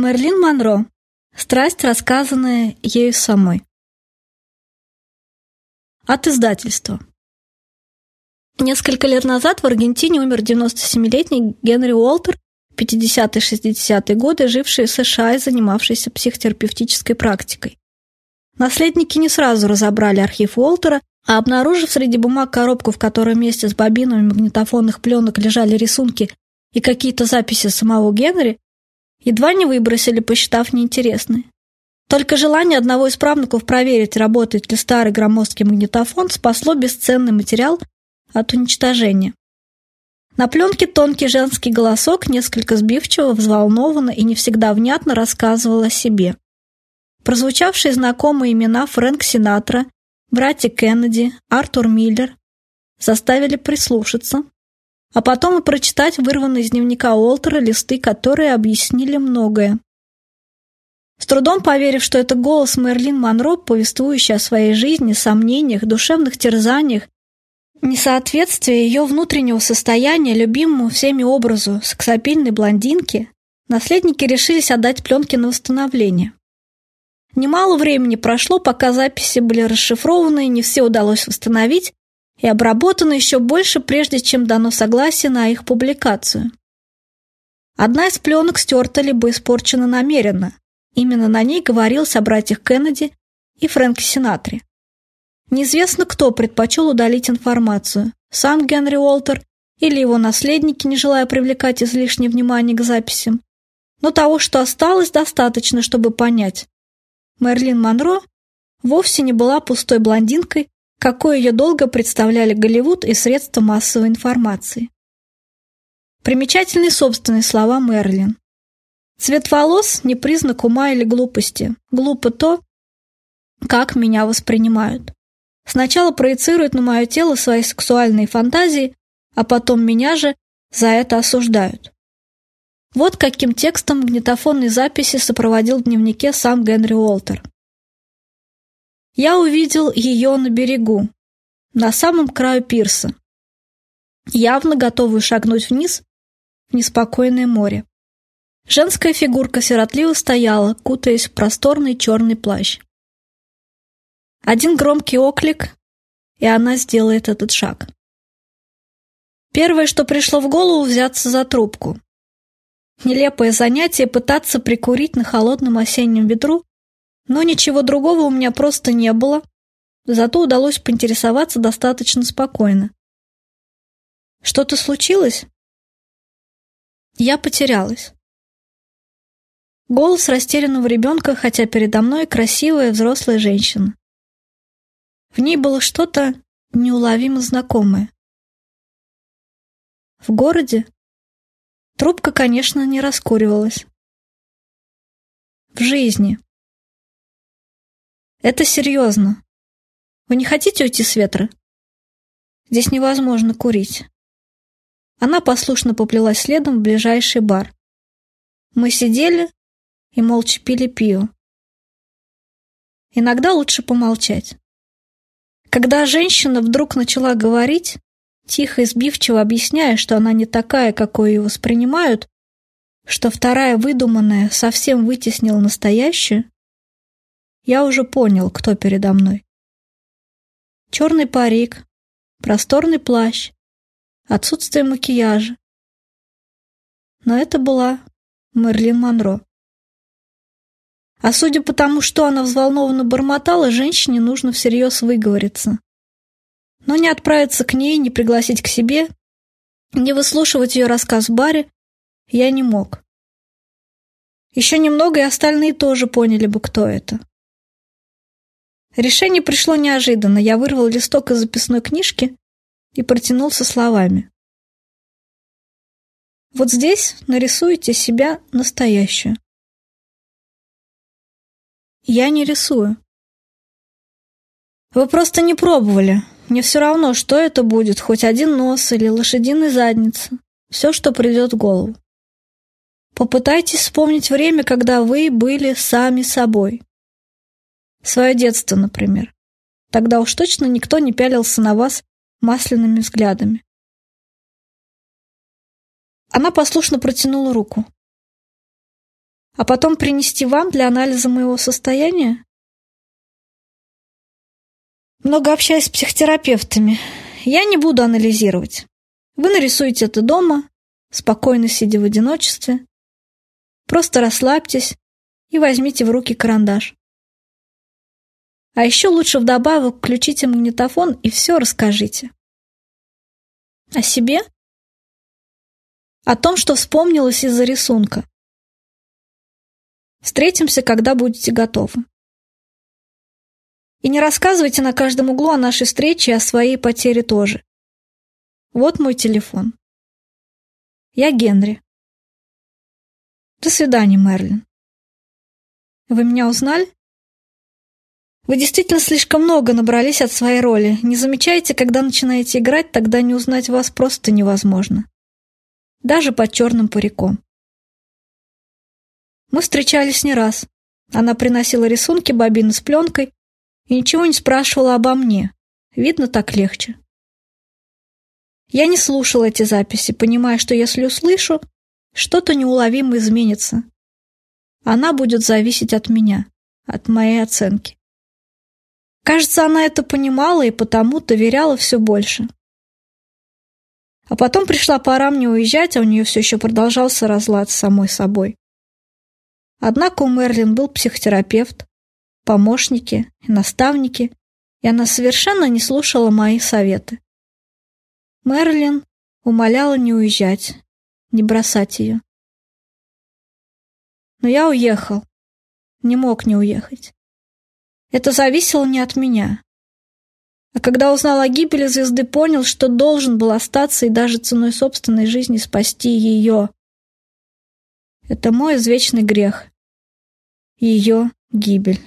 Мерлин Монро. Страсть, рассказанная ею самой. От издательства. Несколько лет назад в Аргентине умер 97-летний Генри Уолтер, 50-60-е годы, живший в США и занимавшийся психотерапевтической практикой. Наследники не сразу разобрали архив Уолтера, а обнаружив среди бумаг коробку, в которой вместе с бобинами магнитофонных пленок лежали рисунки и какие-то записи самого Генри, едва не выбросили, посчитав неинтересной. Только желание одного из правнуков проверить, работает ли старый громоздкий магнитофон, спасло бесценный материал от уничтожения. На пленке тонкий женский голосок несколько сбивчиво, взволнованно и не всегда внятно рассказывал о себе. Прозвучавшие знакомые имена Фрэнк Синатра, братья Кеннеди, Артур Миллер заставили прислушаться, а потом и прочитать вырванные из дневника Уолтера листы, которые объяснили многое. С трудом поверив, что это голос Мерлин Монро, повествующий о своей жизни, сомнениях, душевных терзаниях, несоответствие ее внутреннего состояния любимому всеми образу сексапильной блондинки, наследники решились отдать пленки на восстановление. Немало времени прошло, пока записи были расшифрованы, не все удалось восстановить, и обработано еще больше, прежде чем дано согласие на их публикацию. Одна из пленок стерта либо испорчена намеренно. Именно на ней говорилось о братьях Кеннеди и Фрэнке Синатре. Неизвестно, кто предпочел удалить информацию, сам Генри Уолтер или его наследники, не желая привлекать излишнее внимание к записям. Но того, что осталось, достаточно, чтобы понять. Мерлин Монро вовсе не была пустой блондинкой, какой ее долго представляли Голливуд и средства массовой информации. Примечательные собственные слова Мерлин. Цвет волос – не признак ума или глупости. Глупо то, как меня воспринимают. Сначала проецируют на мое тело свои сексуальные фантазии, а потом меня же за это осуждают. Вот каким текстом магнитофонной записи сопроводил в дневнике сам Генри Уолтер. Я увидел ее на берегу, на самом краю пирса, явно готовую шагнуть вниз в неспокойное море. Женская фигурка сиротливо стояла, кутаясь в просторный черный плащ. Один громкий оклик, и она сделает этот шаг. Первое, что пришло в голову, взяться за трубку. Нелепое занятие пытаться прикурить на холодном осеннем ветру, но ничего другого у меня просто не было, зато удалось поинтересоваться достаточно спокойно. Что-то случилось? Я потерялась. Голос растерянного ребенка, хотя передо мной красивая взрослая женщина. В ней было что-то неуловимо знакомое. В городе Трубка, конечно, не раскуривалась. В жизни. Это серьезно. Вы не хотите уйти с ветра? Здесь невозможно курить. Она послушно поплелась следом в ближайший бар. Мы сидели и молча пили пиво. Иногда лучше помолчать. Когда женщина вдруг начала говорить, тихо и сбивчиво объясняя, что она не такая, какой ее воспринимают, что вторая выдуманная совсем вытеснила настоящую, я уже понял, кто передо мной. Черный парик, просторный плащ, отсутствие макияжа. Но это была Мерлин Монро. А судя по тому, что она взволнованно бормотала, женщине нужно всерьез выговориться. Но не отправиться к ней, не пригласить к себе, не выслушивать ее рассказ в баре я не мог. Еще немного, и остальные тоже поняли бы, кто это. Решение пришло неожиданно. Я вырвал листок из записной книжки и протянул со словами. Вот здесь нарисуйте себя настоящую. Я не рисую. Вы просто не пробовали. Мне все равно, что это будет, хоть один нос или лошадиная задница. Все, что придет в голову. Попытайтесь вспомнить время, когда вы были сами собой. Свое детство, например. Тогда уж точно никто не пялился на вас масляными взглядами. Она послушно протянула руку. а потом принести вам для анализа моего состояния? Много общаюсь с психотерапевтами. Я не буду анализировать. Вы нарисуете это дома, спокойно сидя в одиночестве. Просто расслабьтесь и возьмите в руки карандаш. А еще лучше вдобавок включите магнитофон и все расскажите. О себе? О том, что вспомнилось из-за рисунка. Встретимся, когда будете готовы. И не рассказывайте на каждом углу о нашей встрече и о своей потере тоже. Вот мой телефон. Я Генри. До свидания, Мерлин. Вы меня узнали? Вы действительно слишком много набрались от своей роли. Не замечаете, когда начинаете играть, тогда не узнать вас просто невозможно. Даже под черным париком. Мы встречались не раз. Она приносила рисунки бобины с пленкой и ничего не спрашивала обо мне. Видно, так легче. Я не слушала эти записи, понимая, что если услышу, что-то неуловимо изменится. Она будет зависеть от меня, от моей оценки. Кажется, она это понимала и потому доверяла все больше. А потом пришла пора мне уезжать, а у нее все еще продолжался разлад с самой собой. Однако у Мерлин был психотерапевт, помощники и наставники, и она совершенно не слушала мои советы. Мерлин умоляла не уезжать, не бросать ее. Но я уехал, не мог не уехать. Это зависело не от меня. А когда узнал о гибели звезды, понял, что должен был остаться и даже ценой собственной жизни спасти ее. Это мой извечный грех. Ее гибель.